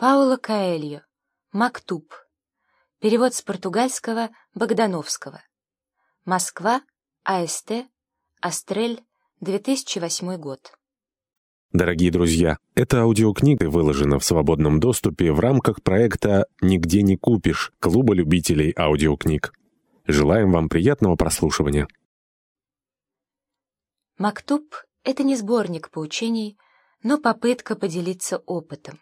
Пауло Каэльо. Мактуб. Перевод с португальского Богдановского. Москва. АСТ. Астрель. 2008 год. Дорогие друзья, эта аудиокнига выложена в свободном доступе в рамках проекта «Нигде не купишь» Клуба любителей аудиокниг. Желаем вам приятного прослушивания. Мактуб — это не сборник поучений, но попытка поделиться опытом.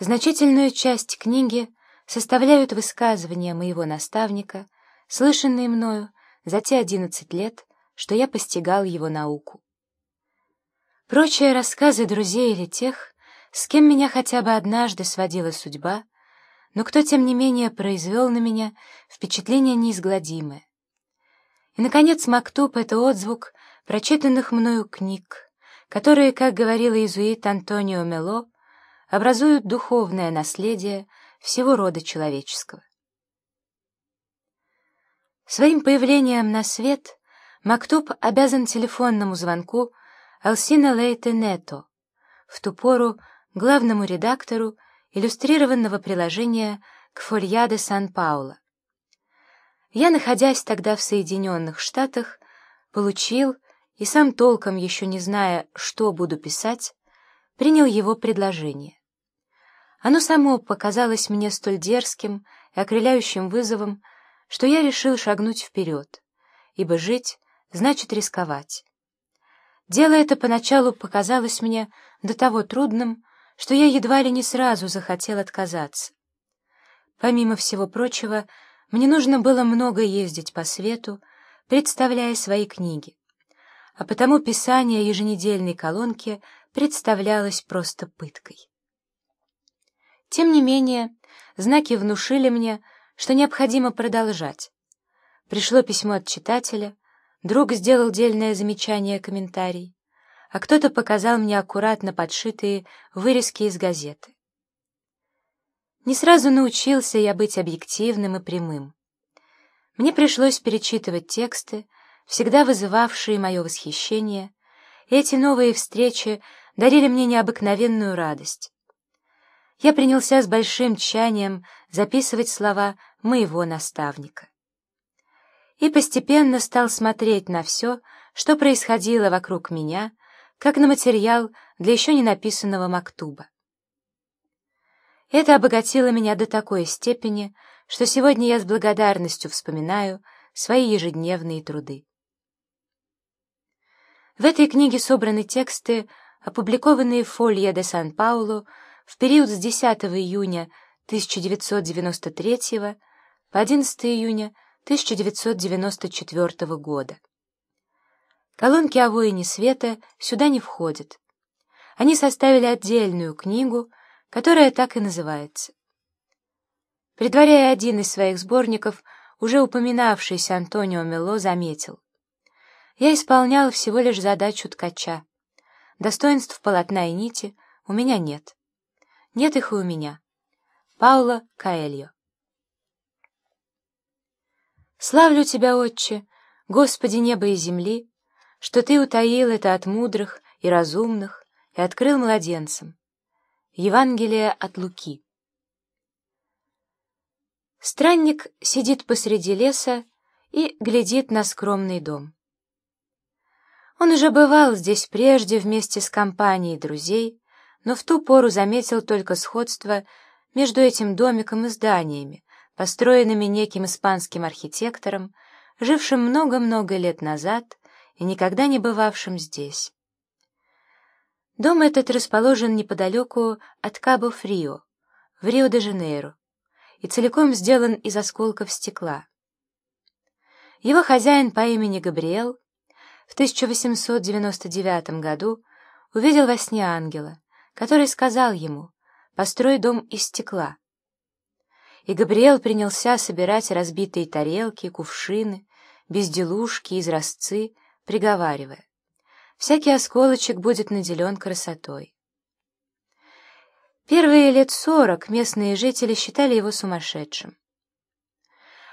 Значительную часть книги составляют высказывания моего наставника, слышанные мною за те одиннадцать лет, что я постигал его науку. Прочие рассказы друзей или тех, с кем меня хотя бы однажды сводила судьба, но кто, тем не менее, произвел на меня впечатление неизгладимое. И, наконец, Мактуб — это отзвук прочитанных мною книг, которые, как говорил иезуит Антонио Мело, образуют духовное наследие всего рода человеческого. Своим появлением на свет Мактуб обязан телефонному звонку Алсина Лейте Нето, в ту пору главному редактору иллюстрированного приложения к Фольяде Сан-Пауло. Я, находясь тогда в Соединенных Штатах, получил, и сам толком еще не зная, что буду писать, принял его предложение. Оно само показалось мне столь дерзким и окрыляющим вызовом, что я решил шагнуть вперед, ибо жить значит рисковать. Дело это поначалу показалось мне до того трудным, что я едва ли не сразу захотел отказаться. Помимо всего прочего, мне нужно было много ездить по свету, представляя свои книги, а потому писание еженедельной колонки представлялось просто пыткой. Тем не менее, знаки внушили мне, что необходимо продолжать. Пришло письмо от читателя, друг сделал дельное замечание комментарий, а кто-то показал мне аккуратно подшитые вырезки из газеты. Не сразу научился я быть объективным и прямым. Мне пришлось перечитывать тексты, всегда вызывавшие мое восхищение, и эти новые встречи дарили мне необыкновенную радость я принялся с большим тщанием записывать слова моего наставника. И постепенно стал смотреть на все, что происходило вокруг меня, как на материал для еще не написанного мактуба. Это обогатило меня до такой степени, что сегодня я с благодарностью вспоминаю свои ежедневные труды. В этой книге собраны тексты, опубликованные в Фолье де Сан-Паулу в период с 10 июня 1993 по 11 июня 1994 года. Колонки о воине света сюда не входят. Они составили отдельную книгу, которая так и называется. Предваряя один из своих сборников, уже упоминавшийся Антонио Мело заметил. Я исполнял всего лишь задачу ткача. Достоинств полотна и нити у меня нет. Нет их и у меня. Паула Каэльо. Славлю Тебя, Отче, Господи неба и земли, что Ты утаил это от мудрых и разумных и открыл младенцам. Евангелие от Луки. Странник сидит посреди леса и глядит на скромный дом. Он уже бывал здесь прежде вместе с компанией друзей, но в ту пору заметил только сходство между этим домиком и зданиями, построенными неким испанским архитектором, жившим много-много лет назад и никогда не бывавшим здесь. Дом этот расположен неподалеку от Кабо-Фрио, в Рио-де-Жанейро, и целиком сделан из осколков стекла. Его хозяин по имени Габриэл в 1899 году увидел во сне ангела, который сказал ему «Построй дом из стекла». И Габриэл принялся собирать разбитые тарелки, кувшины, безделушки, изразцы, приговаривая «Всякий осколочек будет наделен красотой». Первые лет сорок местные жители считали его сумасшедшим.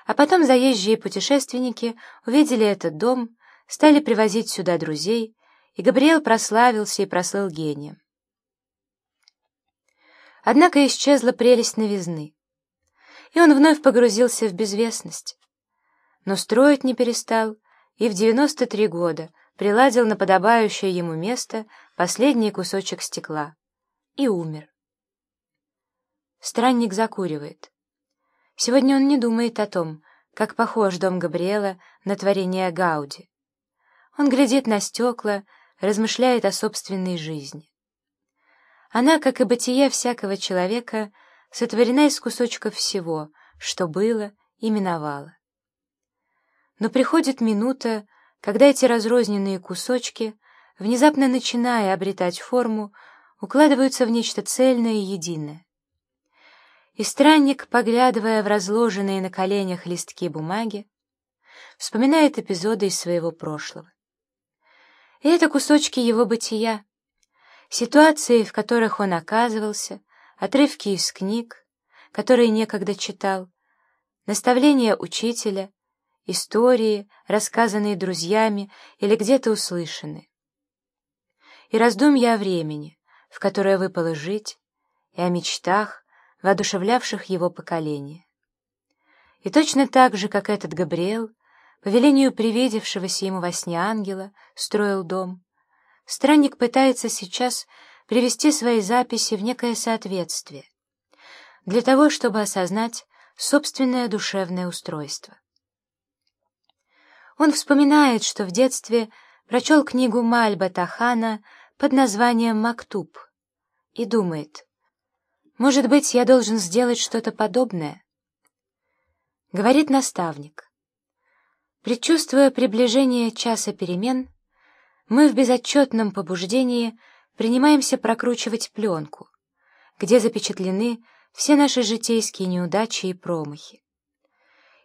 А потом заезжие путешественники увидели этот дом, стали привозить сюда друзей, и Габриэл прославился и прослыл гением. Однако исчезла прелесть новизны, и он вновь погрузился в безвестность. Но строить не перестал, и в 93 года приладил на подобающее ему место последний кусочек стекла и умер. Странник закуривает. Сегодня он не думает о том, как похож дом Габриэла на творение Гауди. Он глядит на стекла, размышляет о собственной жизни. Она, как и бытие всякого человека, сотворена из кусочков всего, что было и миновало. Но приходит минута, когда эти разрозненные кусочки, внезапно начиная обретать форму, укладываются в нечто цельное и единое. И странник, поглядывая в разложенные на коленях листки бумаги, вспоминает эпизоды из своего прошлого. И это кусочки его бытия, ситуации, в которых он оказывался, отрывки из книг, которые некогда читал, наставления учителя, истории, рассказанные друзьями или где-то услышанные. И раздумья о времени, в которое выпало жить, и о мечтах, воодушевлявших его поколение. И точно так же, как этот Габриэл, по велению привидевшегося ему во сне ангела, строил дом, странник пытается сейчас привести свои записи в некое соответствие, для того, чтобы осознать собственное душевное устройство. Он вспоминает, что в детстве прочел книгу Мальба Тахана под названием «Мактуб» и думает, «Может быть, я должен сделать что-то подобное?» Говорит наставник. Предчувствуя приближение часа перемен, мы в безотчетном побуждении принимаемся прокручивать пленку, где запечатлены все наши житейские неудачи и промахи.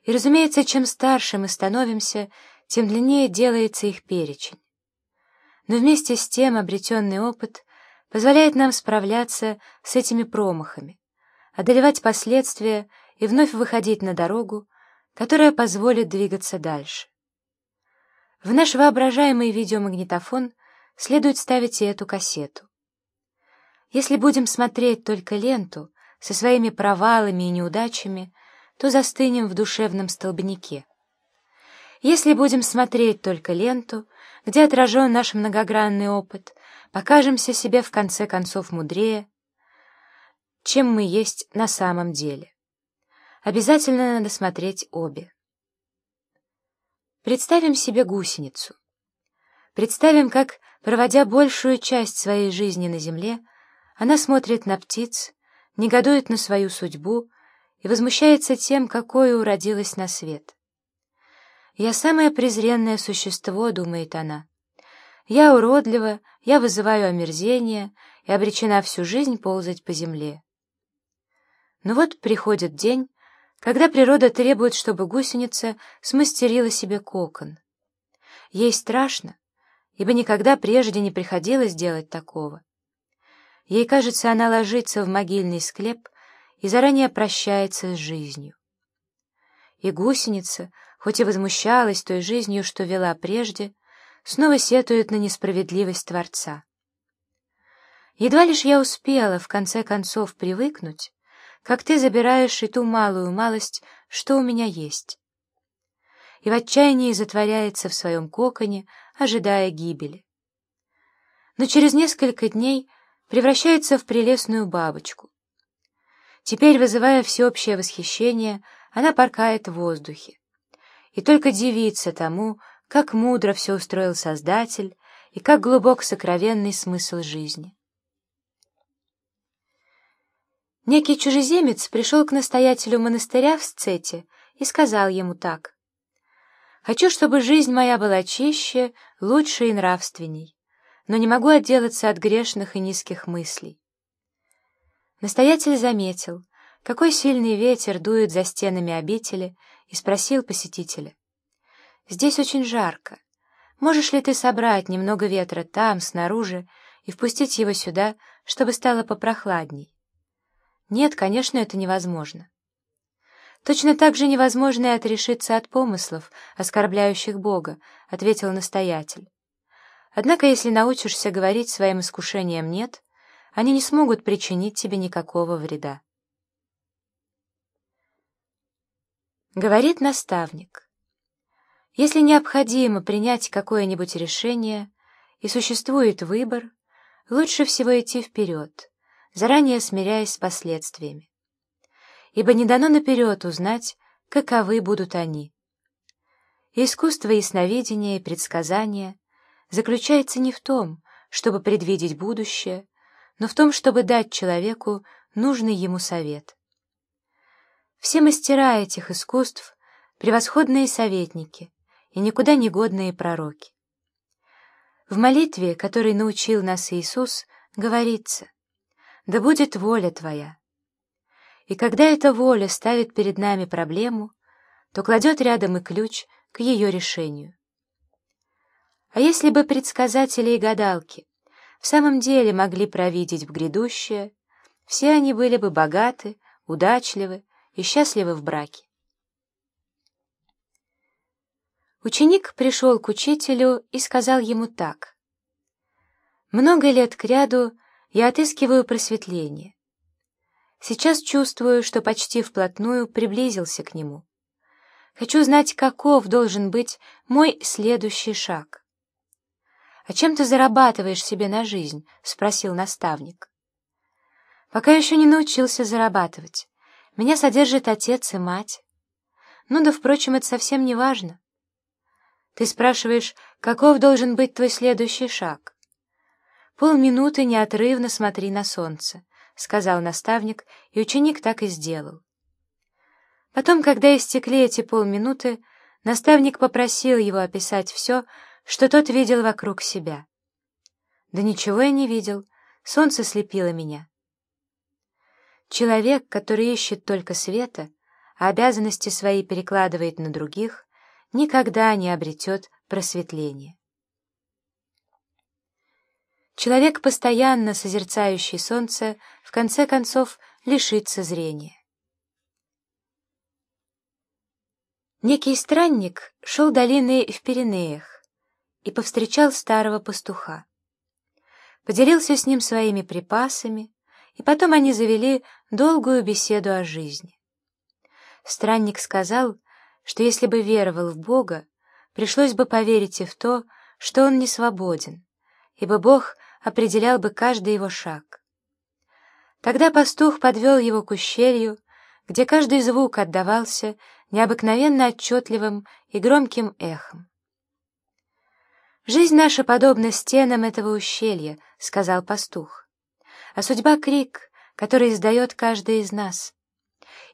И, разумеется, чем старше мы становимся, тем длиннее делается их перечень. Но вместе с тем обретенный опыт позволяет нам справляться с этими промахами, одолевать последствия и вновь выходить на дорогу, которая позволит двигаться дальше. В наш воображаемый видеомагнитофон следует ставить и эту кассету. Если будем смотреть только ленту со своими провалами и неудачами, то застынем в душевном столбнике. Если будем смотреть только ленту, где отражен наш многогранный опыт, покажемся себе в конце концов мудрее, чем мы есть на самом деле. Обязательно надо смотреть обе. Представим себе гусеницу. Представим, как, проводя большую часть своей жизни на земле, она смотрит на птиц, негодует на свою судьбу, и возмущается тем, какое уродилось на свет. «Я самое презренное существо», — думает она. «Я уродлива, я вызываю омерзение и обречена всю жизнь ползать по земле». Но вот приходит день, когда природа требует, чтобы гусеница смастерила себе кокон. Ей страшно, ибо никогда прежде не приходилось делать такого. Ей кажется, она ложится в могильный склеп — и заранее прощается с жизнью. И гусеница, хоть и возмущалась той жизнью, что вела прежде, снова сетует на несправедливость Творца. Едва лишь я успела, в конце концов, привыкнуть, как ты забираешь и ту малую малость, что у меня есть. И в отчаянии затворяется в своем коконе, ожидая гибели. Но через несколько дней превращается в прелестную бабочку, Теперь, вызывая всеобщее восхищение, она паркает в воздухе. И только дивится тому, как мудро все устроил Создатель и как глубок сокровенный смысл жизни. Некий чужеземец пришел к настоятелю монастыря в Сцете и сказал ему так. «Хочу, чтобы жизнь моя была чище, лучше и нравственней, но не могу отделаться от грешных и низких мыслей. Настоятель заметил, какой сильный ветер дует за стенами обители, и спросил посетителя. «Здесь очень жарко. Можешь ли ты собрать немного ветра там, снаружи, и впустить его сюда, чтобы стало попрохладней?» «Нет, конечно, это невозможно». «Точно так же невозможно и отрешиться от помыслов, оскорбляющих Бога», — ответил настоятель. «Однако, если научишься говорить своим искушением «нет», они не смогут причинить тебе никакого вреда. Говорит наставник. Если необходимо принять какое-нибудь решение и существует выбор, лучше всего идти вперед, заранее смиряясь с последствиями. Ибо не дано наперед узнать, каковы будут они. Искусство ясновидения и предсказания заключается не в том, чтобы предвидеть будущее, но в том, чтобы дать человеку нужный ему совет. Все мастера этих искусств — превосходные советники и никуда не годные пророки. В молитве, которой научил нас Иисус, говорится «Да будет воля Твоя». И когда эта воля ставит перед нами проблему, то кладет рядом и ключ к ее решению. А если бы предсказатели и гадалки в самом деле могли провидеть в грядущее, все они были бы богаты, удачливы и счастливы в браке. Ученик пришел к учителю и сказал ему так. «Много лет кряду я отыскиваю просветление. Сейчас чувствую, что почти вплотную приблизился к нему. Хочу знать, каков должен быть мой следующий шаг. «А чем ты зарабатываешь себе на жизнь?» — спросил наставник. «Пока еще не научился зарабатывать. Меня содержит отец и мать. Ну да, впрочем, это совсем не важно. Ты спрашиваешь, каков должен быть твой следующий шаг? Полминуты неотрывно смотри на солнце, — сказал наставник, и ученик так и сделал. Потом, когда истекли эти полминуты, наставник попросил его описать все, что тот видел вокруг себя. Да ничего я не видел, солнце слепило меня. Человек, который ищет только света, а обязанности свои перекладывает на других, никогда не обретет просветление. Человек, постоянно созерцающий солнце, в конце концов лишится зрения. Некий странник шел долиной в Пиренеях и повстречал старого пастуха. Поделился с ним своими припасами, и потом они завели долгую беседу о жизни. Странник сказал, что если бы веровал в Бога, пришлось бы поверить и в то, что он не свободен, ибо Бог определял бы каждый его шаг. Тогда пастух подвел его к ущелью, где каждый звук отдавался необыкновенно отчетливым и громким эхом. «Жизнь наша подобна стенам этого ущелья», — сказал пастух, «а судьба — крик, который издает каждый из нас.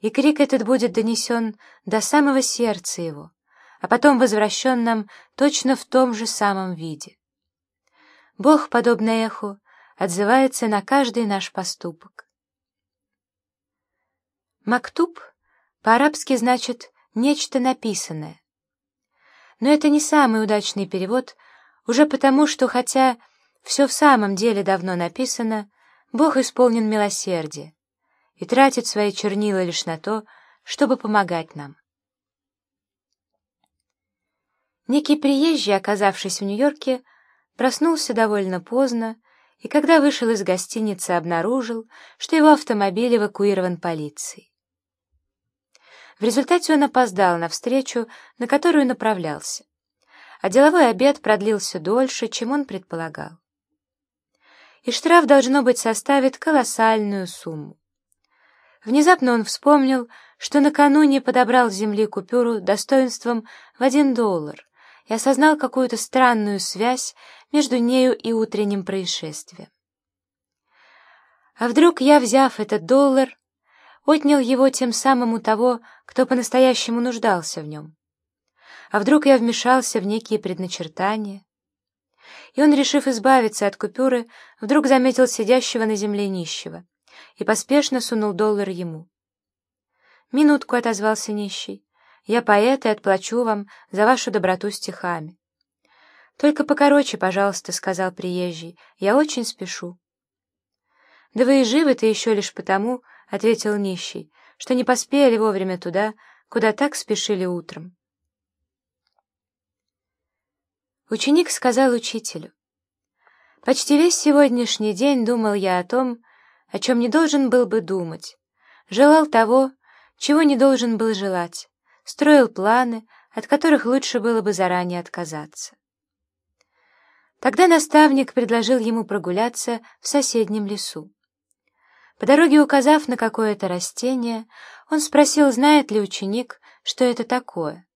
И крик этот будет донесен до самого сердца его, а потом возвращен нам точно в том же самом виде. Бог, подобно эху, отзывается на каждый наш поступок. Мактуб по-арабски значит «нечто написанное». Но это не самый удачный перевод, уже потому, что хотя все в самом деле давно написано, Бог исполнен милосердия и тратит свои чернила лишь на то, чтобы помогать нам. Некий приезжий, оказавшись в Нью-Йорке, проснулся довольно поздно и, когда вышел из гостиницы, обнаружил, что его автомобиль эвакуирован полицией. В результате он опоздал на встречу, на которую направлялся, а деловой обед продлился дольше, чем он предполагал. И штраф, должно быть, составит колоссальную сумму. Внезапно он вспомнил, что накануне подобрал с земли купюру достоинством в один доллар и осознал какую-то странную связь между нею и утренним происшествием. А вдруг я, взяв этот доллар, отнял его тем самым у того, кто по-настоящему нуждался в нем. А вдруг я вмешался в некие предначертания? И он, решив избавиться от купюры, вдруг заметил сидящего на земле нищего и поспешно сунул доллар ему. «Минутку», — отозвался нищий, — «я поэт и отплачу вам за вашу доброту стихами». «Только покороче, пожалуйста», — сказал приезжий, — «я очень спешу». «Да вы и живы-то еще лишь потому», — ответил нищий, — «что не поспели вовремя туда, куда так спешили утром». Ученик сказал учителю, Почти весь сегодняшний день думал я о том, о чем не должен был бы думать. Желал того, чего не должен был желать. Строил планы, от которых лучше было бы заранее отказаться. Тогда наставник предложил ему прогуляться в соседнем лесу. По дороге указав на какое-то растение, он спросил, знает ли ученик, что это такое.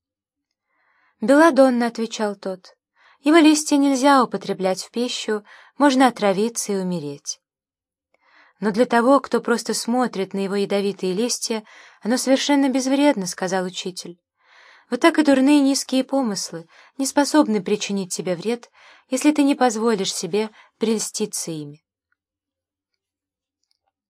«Белладонна», — отвечал тот. «Его листья нельзя употреблять в пищу, можно отравиться и умереть». «Но для того, кто просто смотрит на его ядовитые листья, оно совершенно безвредно», — сказал учитель. «Вот так и дурные низкие помыслы не способны причинить тебе вред, если ты не позволишь себе прельститься ими».